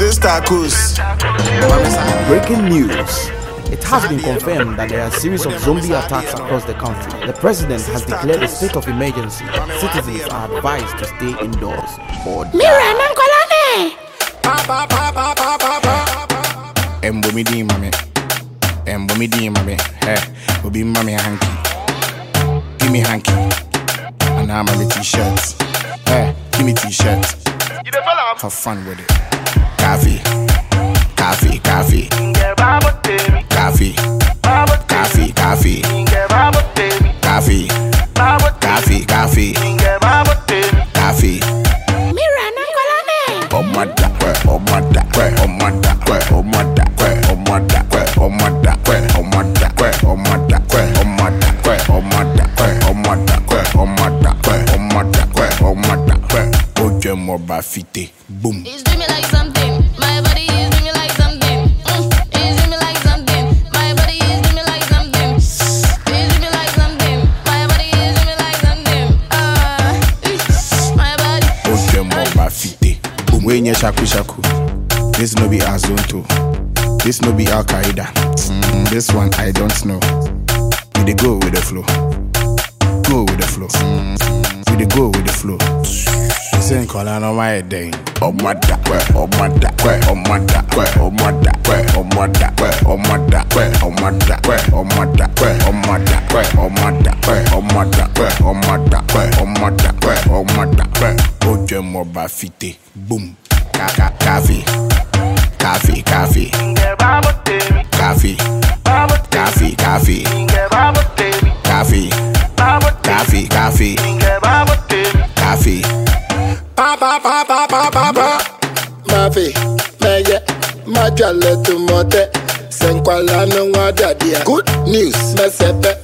Sister Kus. Breaking news. It has been confirmed that there are a series of zombie attacks across the country. The president has declared a state of emergency. Citizens are advised to stay indoors or Mira, nankolane. Embo mi di mami. Embo mi di mami. Hey, obi mami hanky. Give me hanky. And now I'm t-shirt. Hey, give me t-shirt. Have fun with it. Coffee. Coffee, coffee. Coffee. Coffee, coffee. Coffee. Coffee, coffee. Coffee. Mira, nankolane. ọmọdà pẹ ọmọdà pẹ ọmọdà pẹ ọmọdà pẹ ọmọdà pẹ ọmọdà pẹ ọmọdà pẹ ọmọdà pẹ ọmọdà pẹ ọmọdà pẹ ọmọdà pẹ ọmọdà pẹ ọmọdà pẹ ọmọdà pẹ ó jẹ mọba fìtè boom. It's me like something. Jẹ mọba fìtè boom. wey nye shaku shaku. This no be azonto. This no be al qaeda mm, this one i don't know. We dey go with the flow go with the flow mm, we dey go with the flow. ṣe nkọla n'ọma yẹ dẹ́yìn. ọmọdà pẹ ọmọdà pẹ ọmọdà pẹ ọmọdà pẹ ọmọdà pẹ ọmọdà pẹ ọmọdà pẹ ọmọdà pẹ ọmọdà pẹ ọmọdà pẹ ọmọdà pẹ ọmọdà pẹ ọmọdà pẹ ọmọdà pẹ ó jẹ mọba fìtè boom. kàkà káfí káfí káfí káfí káfí káfí. Pa pa pa pa pa pa pa. Mavi, meye, majale tu mote. Senkwala no wadadia. Good news, mesepe.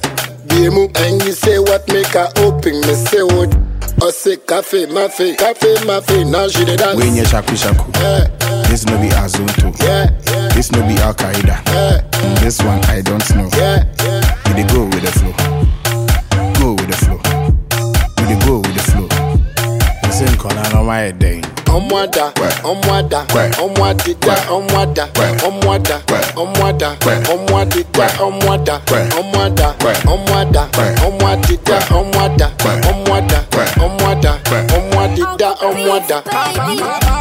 Biemu, and you say what make her open, me say what. Or say cafe, mafe, cafe, mafe. Now she dey dance. wey nye shaku shaku Yeah, this no be azonto yeah, yeah, this no be al qaeda yeah, this one i don't know yeah. kona no my day. Omwada, omwada, omwadita, omwada, omwada, omwada, omwadita, omwada, omwada, omwada, omwadita, omwada, omwada, omwada, omwadita, omwada.